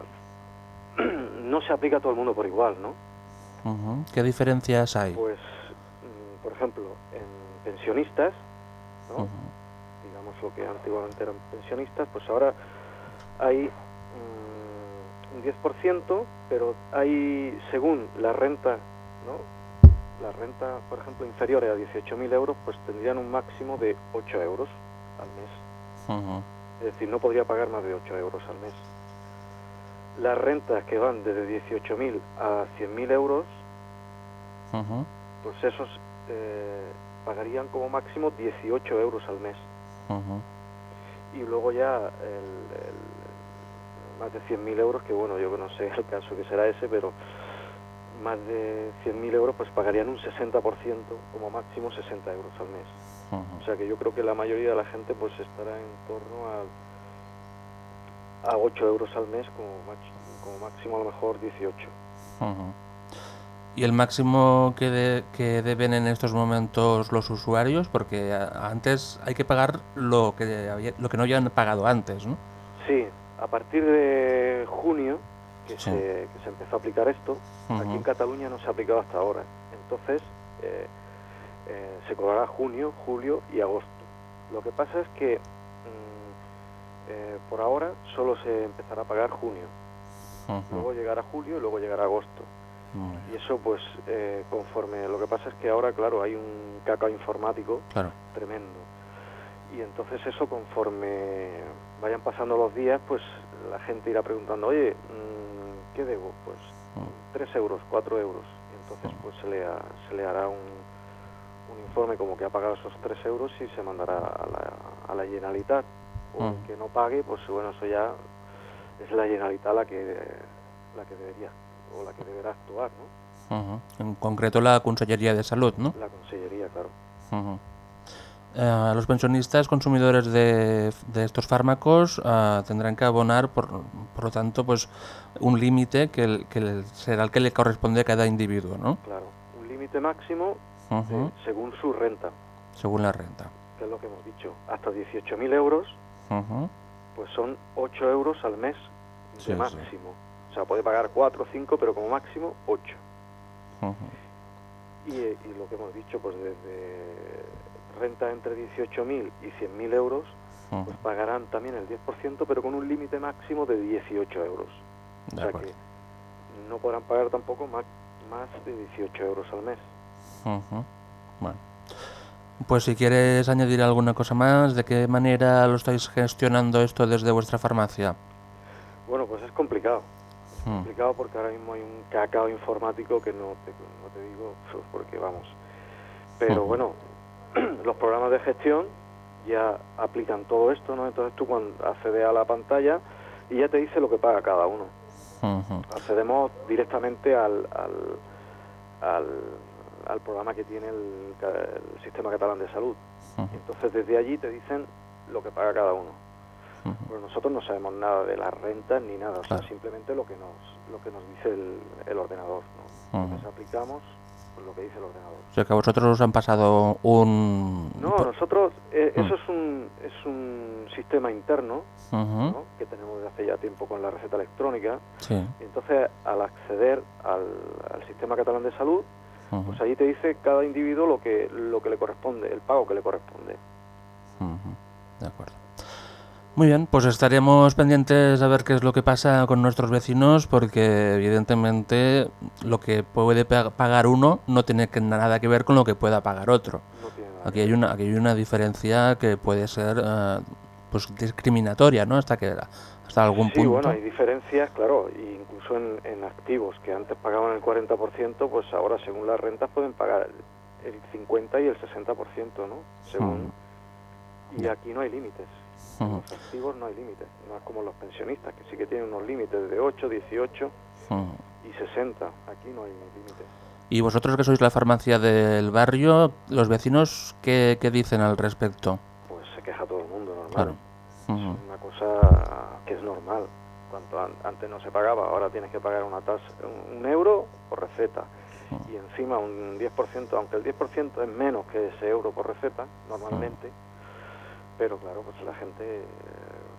no se aplica a todo el mundo por igual, ¿no? ¿Qué diferencias hay? Pues, mm, por ejemplo, en pensionistas, ¿no? digamos lo que antiguamente eran pensionistas, pues ahora hay un 10%, pero hay, según la renta, ¿no? la renta, por ejemplo, inferior a 18.000 euros, pues tendrían un máximo de 8 euros al mes. Es decir, no podría pagar más de 8 euros al mes. Las rentas que van desde 18.000 a 100.000 euros, pues esos eh, pagarían como máximo 18 euros al mes. Y luego ya el, el- más de 100.000 euros, que bueno, yo no sé el caso que será ese, pero más de 100.000 euros pues pagarían un 60%, como máximo 60 euros al mes. O sea que yo creo que la mayoría de la gente pues estará en torno a, a 8 euros al mes, como, como máximo a lo mejor 18. Ujú. ¿Y el máximo que, de- que deben en estos momentos los usuarios? Porque antes hay que pagar lo que, había- lo que no hayan pagado antes, ¿no? Sí, a partir de junio, que, Sí. se, que se empezó a aplicar esto, aquí en. Cataluña no se ha aplicado hasta ahora. Entonces, eh, eh, se cobrará junio, julio y agosto. Lo que pasa es que mm, eh, por ahora solo se empezará a pagar junio. Luego llegará julio y luego llegará agosto. Y eso, pues, eh, conforme. Lo que pasa es que ahora, claro, hay un cacao informático Claro. tremendo. Y entonces, eso, conforme vayan pasando los días, pues la gente irá preguntando, oye, mm, ¿qué debo? Pues Mm. 3 euros, 4 euros. Y entonces, pues se le, ha- se le hará un, un informe como que ha pagado esos 3 euros y se mandará a la, a la Generalitat. O el que no pague, pues bueno, eso ya es la Generalitat la que, la que debería o la que deberá actuar, ¿no? En concreto la Consellería de Salud, ¿no? La Consellería, claro. Ujú. Eh, los pensionistas consumidores de, de estos fármacos eh, tendrán que abonar, por, por lo tanto, pues un límite que, que será el que le corresponde a cada individuo, ¿no? Claro, un límite máximo Ujú. según su renta, Según la renta. que es lo que hemos dicho. Hasta 18.000 euros, pues son 8 euros al mes de Sí, sí. máximo. O sea, puede pagar 4 o 5, pero como máximo 8. Ujú. Y, eh, y lo que hemos dicho, pues desde renta entre 18.000 y 100.000 euros, pues pagarán también el 10%, pero con un límite máximo de 18 euros. De o sea acuerdo. que no podrán pagar tampoco más, más de 18 euros al mes. Bueno. Pues si quieres añadir alguna cosa más, ¿de qué manera lo estáis gestionando esto desde vuestra farmacia? Bueno, pues es complicado. Es complicado porque ahora mismo hay un cacao informático que no te, no te digo, pues, porque vamos. Pero bueno, los programas de gestión ya aplican todo esto, ¿no? Entonces tú cuando accedes a la pantalla y ya te dice lo que paga cada uno. Accedemos directamente al, al, al, al programa que tiene el, Sistema Catalán de Salud. Ujú. Entonces desde allí te dicen lo que paga cada uno. Ujú. Pero nosotros no sabemos nada de las rentas ni nada, o sea, simplemente lo que nos lo que nos dice el, el ordenador, ¿no? Entonces aplicamos pues, lo que dice el ordenador. O sea que a vosotros os han pasado un... No, nosotros eh, Mm. eso es un es un sistema interno, que tenemos desde hace ya tiempo con la receta electrónica. Sí. Y entonces al acceder al, al sistema catalán de salud, pues ahí te dice cada individuo lo que lo que le corresponde, el pago que le corresponde. De acuerdo. Muy bien, pues estaremos pendientes a ver qué es lo que pasa con nuestros vecinos, porque evidentemente lo que puede pa- pagar uno no tiene que- nada que ver con lo que pueda pagar otro. No Aquí hay una, aquí hay una diferencia que puede ser eh, pues discriminatoria, ¿no? Hasta que hasta algún Sí, punto. bueno, hay diferencias, claro, e incluso en, en activos que antes pagaban el 40%, pues ahora según las rentas pueden pagar el 50 y el 60%, ¿no? Según y Ya. aquí no hay límites. Ujú. En los activos no hay límites, no es como los pensionistas que sí que tienen unos límites de 8, 18 Ujú. y 60. Aquí no hay límites. Y vosotros que sois la farmacia del barrio, los vecinos, ¿qué, qué dicen al respecto? Pues se queja todo el mundo, normal. Claro. Ujú. Es una cosa que es normal. Cuanto an- antes no se pagaba, ahora tienes que pagar una tasa, un, un euro por receta. Y encima un 10%, aunque el 10% es menos que ese euro por receta, normalmente. Pero claro, pues la gente, eh,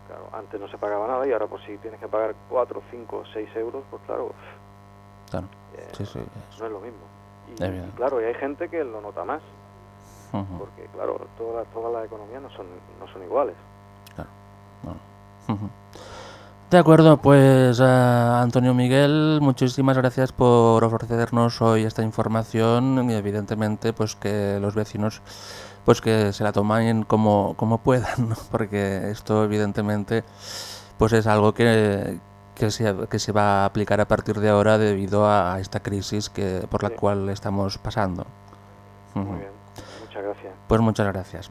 claro, antes no se pagaba nada y ahora pues si tienes que pagar 4, 5, 6 euros, pues claro, Claro. eh, Sí, sí. no es lo mismo. Y, claro, y hay gente que lo nota más. Porque claro, todas todas las economías no son, no son iguales. Ujú. De acuerdo, pues eh, Antonio Miguel, muchísimas gracias por ofrecernos hoy esta información y evidentemente pues que los vecinos pues que se la tomen como, como puedan, ¿no? porque esto evidentemente pues es algo que, que, se, que se va a aplicar a partir de ahora debido a esta crisis que, por la Sí. cual estamos pasando. Muy bien, muchas gracias. Pues muchas gràcies.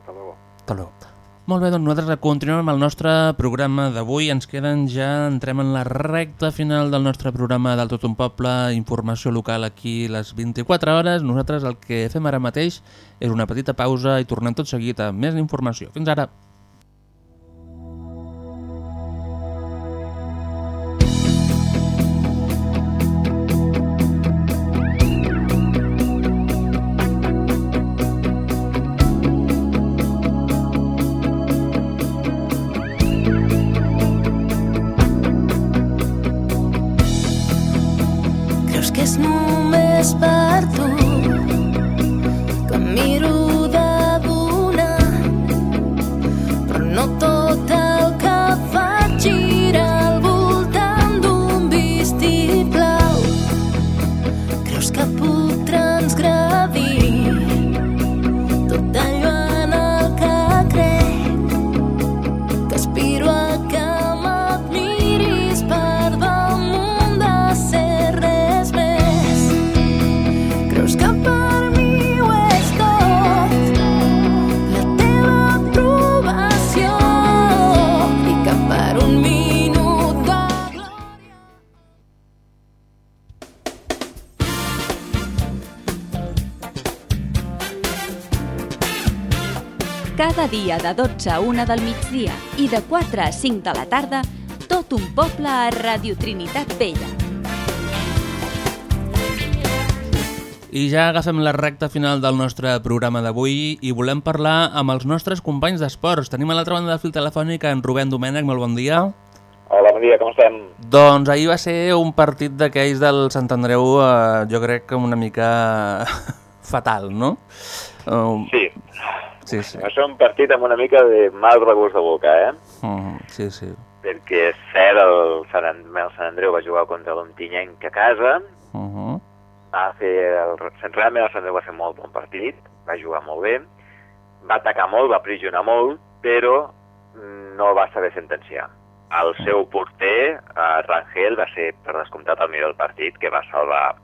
Hasta luego. Hasta luego. Molt bé, doncs nosaltres continuem amb el nostre programa d'avui. Ens queden ja, entrem en la recta final del nostre programa del Tot un Poble, informació local aquí les 24 hores. Nosaltres el que fem ara mateix és una petita pausa i tornem tot seguit amb més informació. Fins ara. Dia de 12 a 1 del migdia i de 4 a 5 de la tarda, tot un poble a Radio Trinitat Vella. I ja agafem la recta final del nostre programa d'avui i volem parlar amb els nostres companys d'esports. Tenim a l'altra banda del fil telefònic en Rubén Domènech, molt bon dia. Hola, bon dia, com estem? Doncs ahir va ser un partit d'aquells del Sant Andreu, eh, jo crec que una mica fatal, no? Uh, Sí. Sí, sí. Va ser un partit amb una mica de mal regust de boca, eh? Uh, sí, sí. Perquè és cert, el Sant, el Sant Andreu va jugar contra l'Ontinyenc a casa, Uh -huh. va fer el, realment el Sant Andreu va fer molt bon partit, va jugar molt bé, va atacar molt, va aprisionar molt, però no va saber sentenciar. El seu porter, eh, Rangel, va ser per descomptat el millor del partit, que va salvar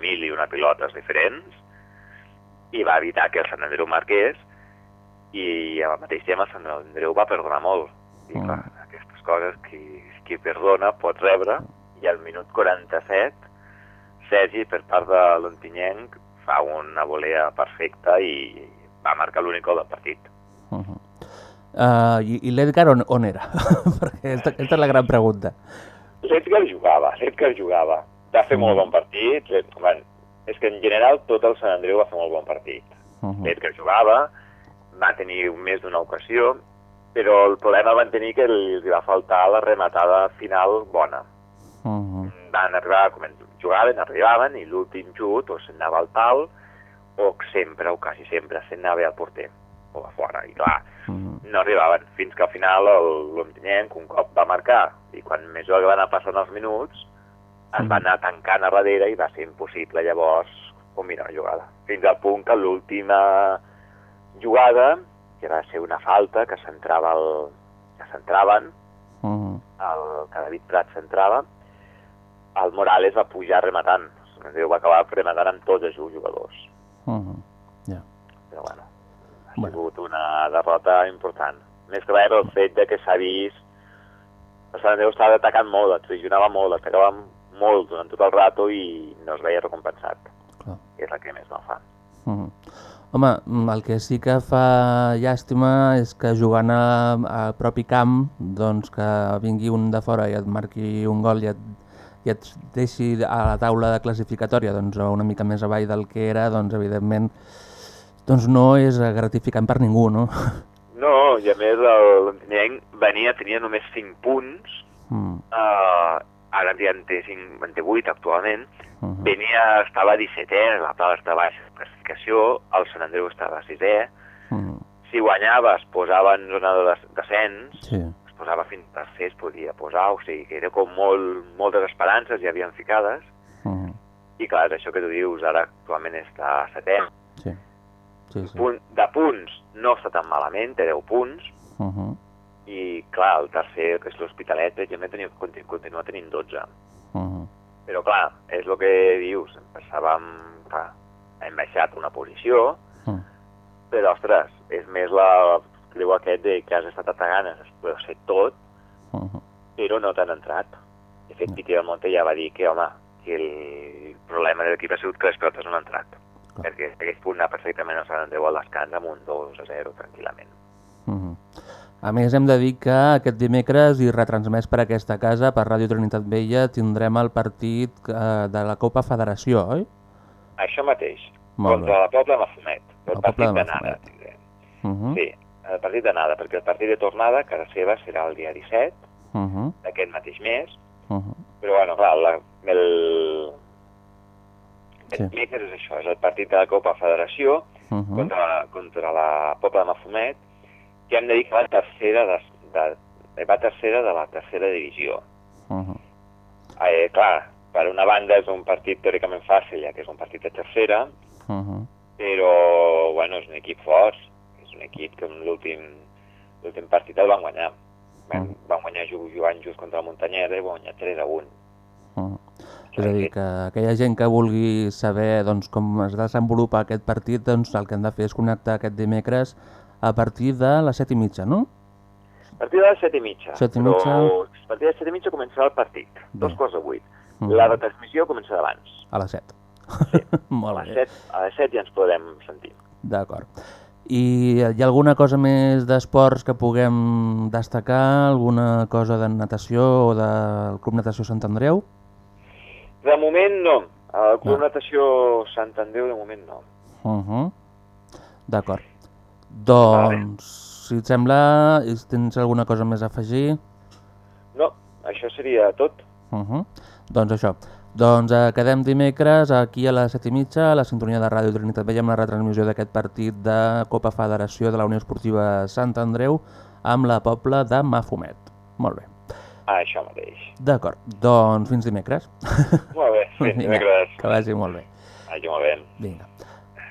mil i una pilotes diferents i va evitar que el Sant Andreu marqués i al mateix temps el Sant Andreu va perdonar molt. I clar, aquestes coses, qui, qui perdona pot rebre i al minut 47 Sergi, per part de l'Ontinyenc, fa una volea perfecta i va marcar l'únic gol del partit. Uh -huh. uh, I i l'Edgar on, on era? Perquè aquesta, aquesta és la gran pregunta. L'Edgar jugava, l'Edgar jugava. Va fer molt bon partit. Bueno, és que en general tot el Sant Andreu va fer molt bon partit. Uh -huh. L'Edgar jugava, va tenir més d'una ocasió, però el problema van tenir que li, li va faltar la rematada final bona. Uh -huh. Van arribar, com jugaven, arribaven, i l'últim xut o se'n anava al pal, o sempre, o quasi sempre, se'n anava al porter, o a fora. I clar, no arribaven, fins que al final l'Ontinyenc un cop va marcar, i quan més o van anar passant els minuts, es va anar tancant a darrere i va ser impossible llavors combinar la jugada. Fins al punt que l'última jugada, que va ser una falta que s'entrava al... que s'entraven, Uh -huh. el, que David Prat s'entrava, el Morales va pujar rematant. Déu va acabar rematant amb tots els jugadors. Uh -huh. Ja. Però bueno, ha bueno. sigut una derrota important. Més que res pel fet de que s'ha vist el Sant Andreu estava atacant molt, atrisionava molt, atacava molt durant tot el rato i no es veia recompensat. Clar. És el que més no fa. Uh -huh. Home, mm, el que sí que fa llàstima és que jugant a- al propi camp, doncs que vingui un de fora i et marqui un gol i et, i et deixi a la taula de classificatòria doncs, una mica més avall del que era, doncs evidentment doncs no és gratificant per ningú, no? No, i a més l'Ontinenc venia, tenia només 5 punts Mm. eh, ara té, 5, en té 8 actualment, uh -huh. venia, estava a 17è, la Pala estava a baixa classificació, el Sant Andreu estava a 6è, Uh -huh. si guanyava es posava en zona de des- descens, Sí. es posava fins a tercer, es podia posar, o sigui que era com molt, moltes esperances ja havien ficades, Uh -huh. i clar, això que tu dius, ara actualment està a setè. Sí. Sí, sí. Punt, de punts no està tan malament, té 10 punts, Uh -huh. I clar, el tercer, que és l'Hospitalet, per exemple, continu- continua tenint 12. Uh -huh. Però clar, és el que dius, pensàvem, clar, hem baixat una posició, Mm. però ostres, és més la diu aquest de que has estat atacant, has ho fet tot, Uh -huh. però no t'han entrat. De fet, Piqué del Monte ja va dir que, home, que el problema de l'equip ha sigut que les pilotes no han entrat. Perquè hagués pogut anar perfectament al Sant Andreu al descans amb un 2 a 0 tranquil·lament. Uh -huh. A més, hem de dir que aquest dimecres i retransmès per aquesta casa, per Ràdio Trinitat Vella, tindrem el partit eh, de la Copa Federació, oi? Això mateix, Molt contra bé. la Pobla Mafumet, el, El partit d'anada. Uh -huh. Sí, el partit d'anada, perquè el partit de tornada, casa seva, serà el dia 17 Uh -huh. d'aquest mateix mes, Uh -huh. però bueno, clar, la, el... Sí. El dimecres és això, és el partit de la Copa Federació Uh -huh. contra, contra la Pobla de Mafumet, que hem de dir que va tercera de, de, va tercera de la tercera divisió. Uh -huh. Eh, clar, per una banda és un partit teòricament fàcil, ja que és un partit de tercera, Uh -huh. però bueno, és un equip fort, és un equip que en l'últim partit el van guanyar. Van, van guanyar ju- jugant just contra la Muntanyera i van guanyar 3 a 1. Uh. És a dir, que aquella gent que vulgui saber doncs, com es desenvolupa aquest partit, doncs, el que han de fer és connectar aquest dimecres a partir de les set i mitja, no? A partir de les 7 i mitja. I però mitja. A partir de les 7 i mitja començarà el partit, Bé. dos quarts de 8. Mhm. La retransmissió comença d'abans. A les set. Molt A les bé. 7, a les 7 ja ens podem sentir. D'acord. I hi ha alguna cosa més d'esports que puguem destacar? Alguna cosa de natació o del Club Natació Sant Andreu? De moment no. El Club No. Natació Sant Andreu de moment no. Uh -huh. D'acord. Doncs, si et sembla, tens alguna cosa més a afegir? No, això seria tot. Uh -huh. Doncs això. Doncs eh, quedem dimecres aquí a les set i mitja a la sintonia de Ràdio Trinitat Vella amb la retransmissió d'aquest partit de Copa Federació de la Unió Esportiva Sant Andreu amb la Pobla de Mafumet. Molt bé. Ah, això mateix. D'acord. Doncs fins dimecres. Molt bé, fins dimecres. Que vagi molt bé. Vagi molt bé. Vinga.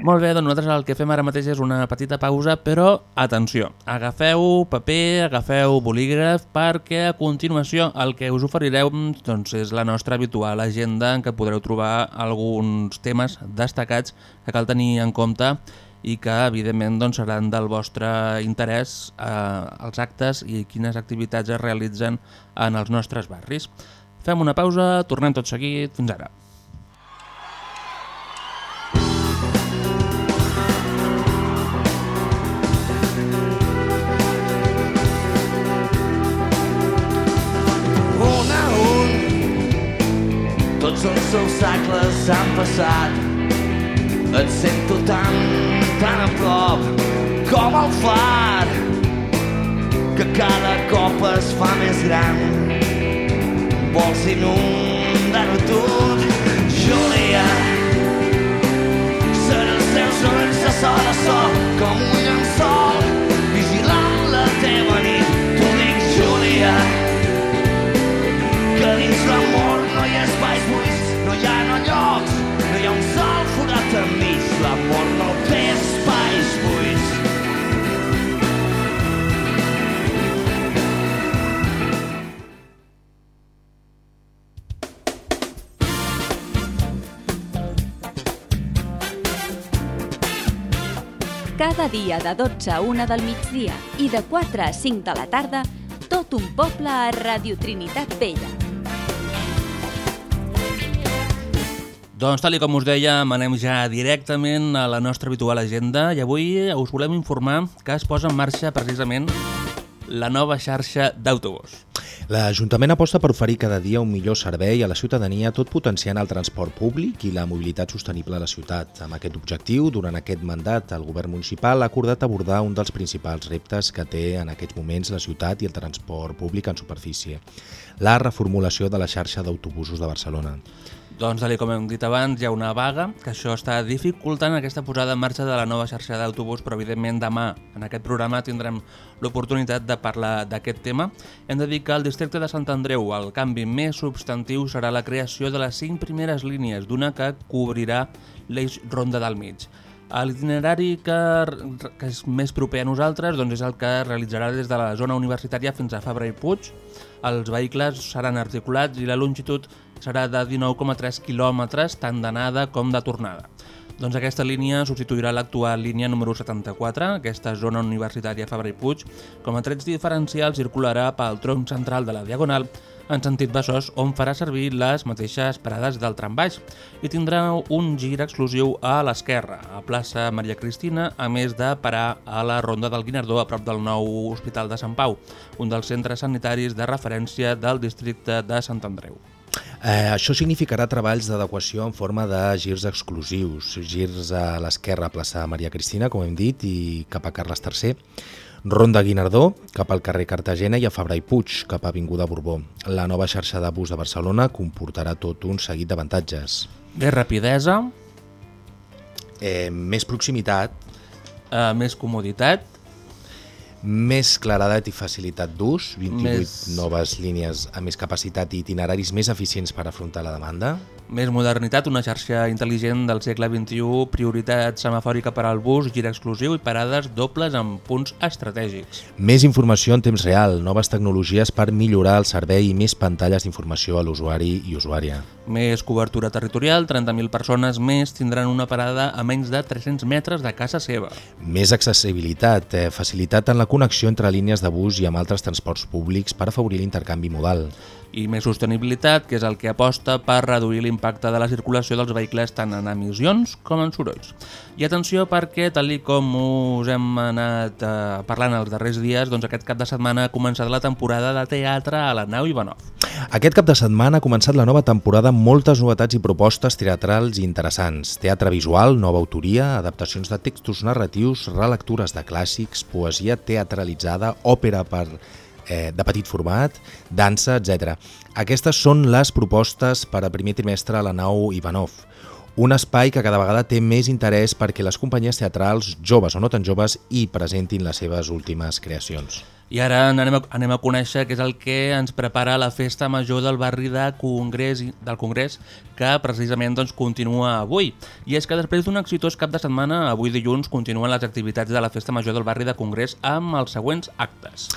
Molt bé, doncs nosaltres el que fem ara mateix és una petita pausa, però atenció, agafeu paper, agafeu bolígraf, perquè a continuació el que us oferirem doncs, és la nostra habitual agenda en què podreu trobar alguns temes destacats que cal tenir en compte i que evidentment doncs, seran del vostre interès eh, els actes i quines activitats es realitzen en els nostres barris. Fem una pausa, tornem tot seguit, fins ara. Tots els obstacles s'han passat. Et sento tan, tan a prop com el far que cada cop es fa més gran. Vols inundar-ho tot, Júlia. Són els teus ulls de sol a sol com un llençol no hi ha no llocs, no hi ha un sol forat enmig, l'amor no té espais buits. Cada dia de 12 a 1 del migdia i de 4 a 5 de la tarda, tot un poble a Radio Trinitat Vella. Doncs tal com us dèiem, anem ja directament a la nostra habitual agenda i avui us volem informar que es posa en marxa precisament la nova xarxa d'autobús. L'Ajuntament aposta per oferir cada dia un millor servei a la ciutadania, tot potenciant el transport públic i la mobilitat sostenible a la ciutat. Amb aquest objectiu, durant aquest mandat, el govern municipal ha acordat abordar un dels principals reptes que té en aquests moments la ciutat i el transport públic en superfície, la reformulació de la xarxa d'autobusos de Barcelona. Doncs, tal com hem dit abans, hi ha una vaga, que això està dificultant aquesta posada en marxa de la nova xarxa d'autobús, però evidentment demà en aquest programa tindrem l'oportunitat de parlar d'aquest tema. Hem de dir que al districte de Sant Andreu el canvi més substantiu serà la creació de les cinc primeres línies d'una que cobrirà l'eix Ronda del Mig. L'itinerari que, que és més proper a nosaltres doncs és el que realitzarà des de la zona universitària fins a Fabra i Puig. Els vehicles seran articulats i la longitud serà de 19,3 quilòmetres tant d'anada com de tornada. Doncs aquesta línia substituirà l'actual línia número 74, aquesta zona universitària Fabra i Puig. Com a trets diferencials circularà pel tronc central de la Diagonal en sentit Besòs, on farà servir les mateixes parades del trambaix i tindrà un gir exclusiu a l'esquerra, a plaça Maria Cristina, a més de parar a la Ronda del Guinardó a prop del nou Hospital de Sant Pau, un dels centres sanitaris de referència del districte de Sant Andreu. Eh, això significarà treballs d'adequació en forma de girs exclusius, girs a l'esquerra a plaça Maria Cristina, com hem dit, i cap a Carles III, Ronda Guinardó, cap al carrer Cartagena i a Fabra i Puig, cap a Avinguda Borbó. La nova xarxa de bus de Barcelona comportarà tot un seguit d'avantatges. Més rapidesa, Eh, més proximitat, eh, més comoditat, més claredat i facilitat d'ús, 28 Més- noves línies amb més capacitat i itineraris més eficients per afrontar la demanda, més modernitat, una xarxa intel·ligent del segle XXI, prioritat semafòrica per al bus, gir exclusiu i parades dobles en punts estratègics. més informació en temps real, noves tecnologies per millorar el servei i més pantalles d'informació a l'usuari i usuària. Més cobertura territorial, 30.000 persones més tindran una parada a menys de 300 metres de casa seva. Més accessibilitat, eh, facilitat en la connexió entre línies de bus i amb altres transports públics per afavorir l'intercanvi modal. I més sostenibilitat, que és el que aposta per reduir l'impacte de la circulació dels vehicles tant en emissions com en sorolls. I atenció perquè, tal com us hem anat eh, parlant els darrers dies, doncs aquest cap de setmana ha començat la temporada de teatre a la nau Ivanov. Aquest cap de setmana ha començat la nova temporada amb moltes novetats i propostes teatrals interessants. Teatre visual, nova autoria, adaptacions de textos narratius, relectures de clàssics, poesia teatralitzada, òpera per eh, de petit format, dansa, etc. Aquestes són les propostes per a primer trimestre a la nau Ivanov. Un espai que cada vegada té més interès perquè les companyies teatrals, joves o no tan joves, hi presentin les seves últimes creacions. I ara anem a, anem a conèixer què és el que ens prepara la festa major del barri de Congrés, del Congrés, que precisament doncs, continua avui. I és que després d'un exitós cap de setmana, avui dilluns, continuen les activitats de la festa major del barri de Congrés amb els següents actes.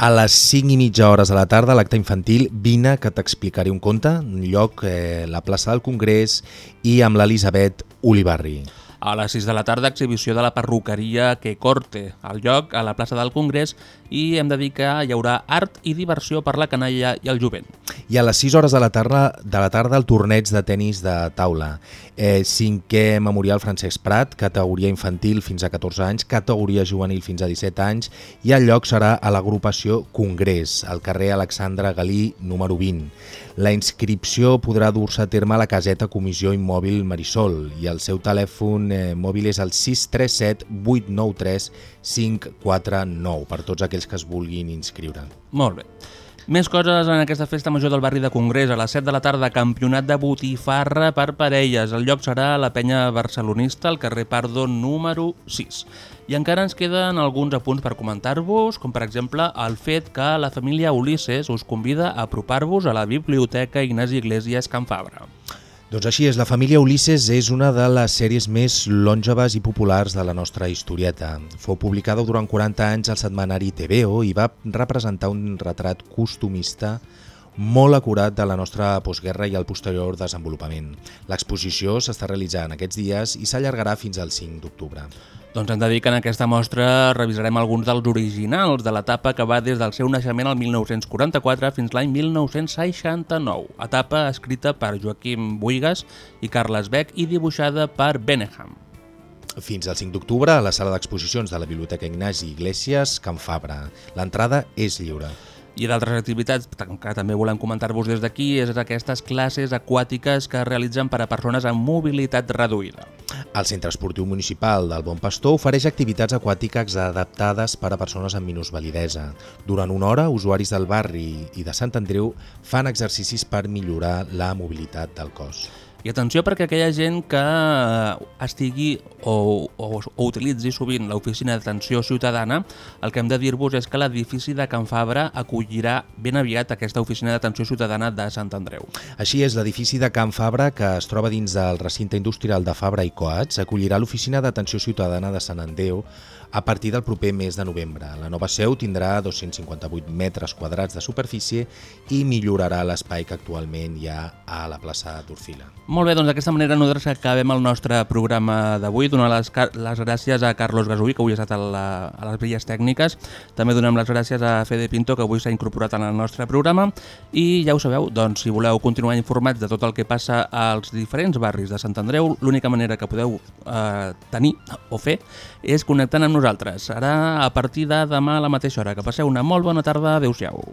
A les 5 i mitja hores de la tarda, l'acte infantil Vine que t'explicaré un conte, un lloc eh, la plaça del Congrés i amb l'Elisabet Olivarri. A les 6 de la tarda, exhibició de la perruqueria Que Corte, al lloc, a la plaça del Congrés, i hem de dir que hi haurà art i diversió per la canalla i el jovent. I a les 6 hores de la tarda, de la tarda el torneig de tennis de taula. Eh, cinquè Memorial Francesc Prat, categoria infantil fins a 14 anys, categoria juvenil fins a 17 anys i el lloc serà a l'agrupació Congrés, al carrer Alexandre Galí, número 20. La inscripció podrà dur-se a terme a la caseta Comissió Immòbil Marisol i el seu telèfon eh, mòbil és el 637 893 549 per tots aquells que es vulguin inscriure. Molt bé. Més coses en aquesta festa major del barri de Congrés. A les 7 de la tarda, campionat de botifarra per parelles. El lloc serà a la penya barcelonista, al carrer Pardo número 6. I encara ens queden alguns apunts per comentar-vos, com per exemple el fet que la família Ulisses us convida a apropar-vos a la Biblioteca Ignasi Iglesias Can Fabra. Doncs així és, la família Ulisses és una de les sèries més longeves i populars de la nostra historieta. Fou publicada durant 40 anys al setmanari TVO i va representar un retrat costumista molt acurat de la nostra postguerra i el posterior desenvolupament. L'exposició s'està realitzant aquests dies i s'allargarà fins al 5 d'octubre. Doncs hem de dir que en aquesta mostra revisarem alguns dels originals de l'etapa que va des del seu naixement al 1944 fins l'any 1969, etapa escrita per Joaquim Buigas i Carles Beck i dibuixada per Beneham. Fins al 5 d'octubre a la sala d'exposicions de la Biblioteca Ignasi Iglesias, Can Fabra. L'entrada és lliure. I d'altres activitats que també volem comentar-vos des d'aquí és aquestes classes aquàtiques que es realitzen per a persones amb mobilitat reduïda. El Centre Esportiu Municipal del Bon Pastor ofereix activitats aquàtiques adaptades per a persones amb minusvalidesa. Durant una hora, usuaris del barri i de Sant Andreu fan exercicis per millorar la mobilitat del cos. I atenció perquè aquella gent que eh, estigui o, o, o utilitzi sovint l'oficina d'atenció ciutadana, el que hem de dir-vos és que l'edifici de Can Fabra acollirà ben aviat aquesta oficina d'atenció ciutadana de Sant Andreu. Així és, l'edifici de Can Fabra, que es troba dins del recinte industrial de Fabra i Coats, acollirà l'oficina d'atenció ciutadana de Sant Andreu a partir del proper mes de novembre. La nova seu tindrà 258 metres quadrats de superfície i millorarà l'espai que actualment hi ha a la plaça d'Orfila. Molt bé, doncs d'aquesta manera nosaltres acabem el nostre programa d'avui. Donar les, les gràcies a Carlos Gasull, que avui ha estat a, la, a les brilles tècniques. També donem les gràcies a Fede Pinto, que avui s'ha incorporat en el nostre programa. I ja ho sabeu, doncs, si voleu continuar informats de tot el que passa als diferents barris de Sant Andreu, l'única manera que podeu eh, tenir o fer és connectant amb nosaltres. Serà a partir de demà a la mateixa hora. Que passeu una molt bona tarda. Adéu-siau.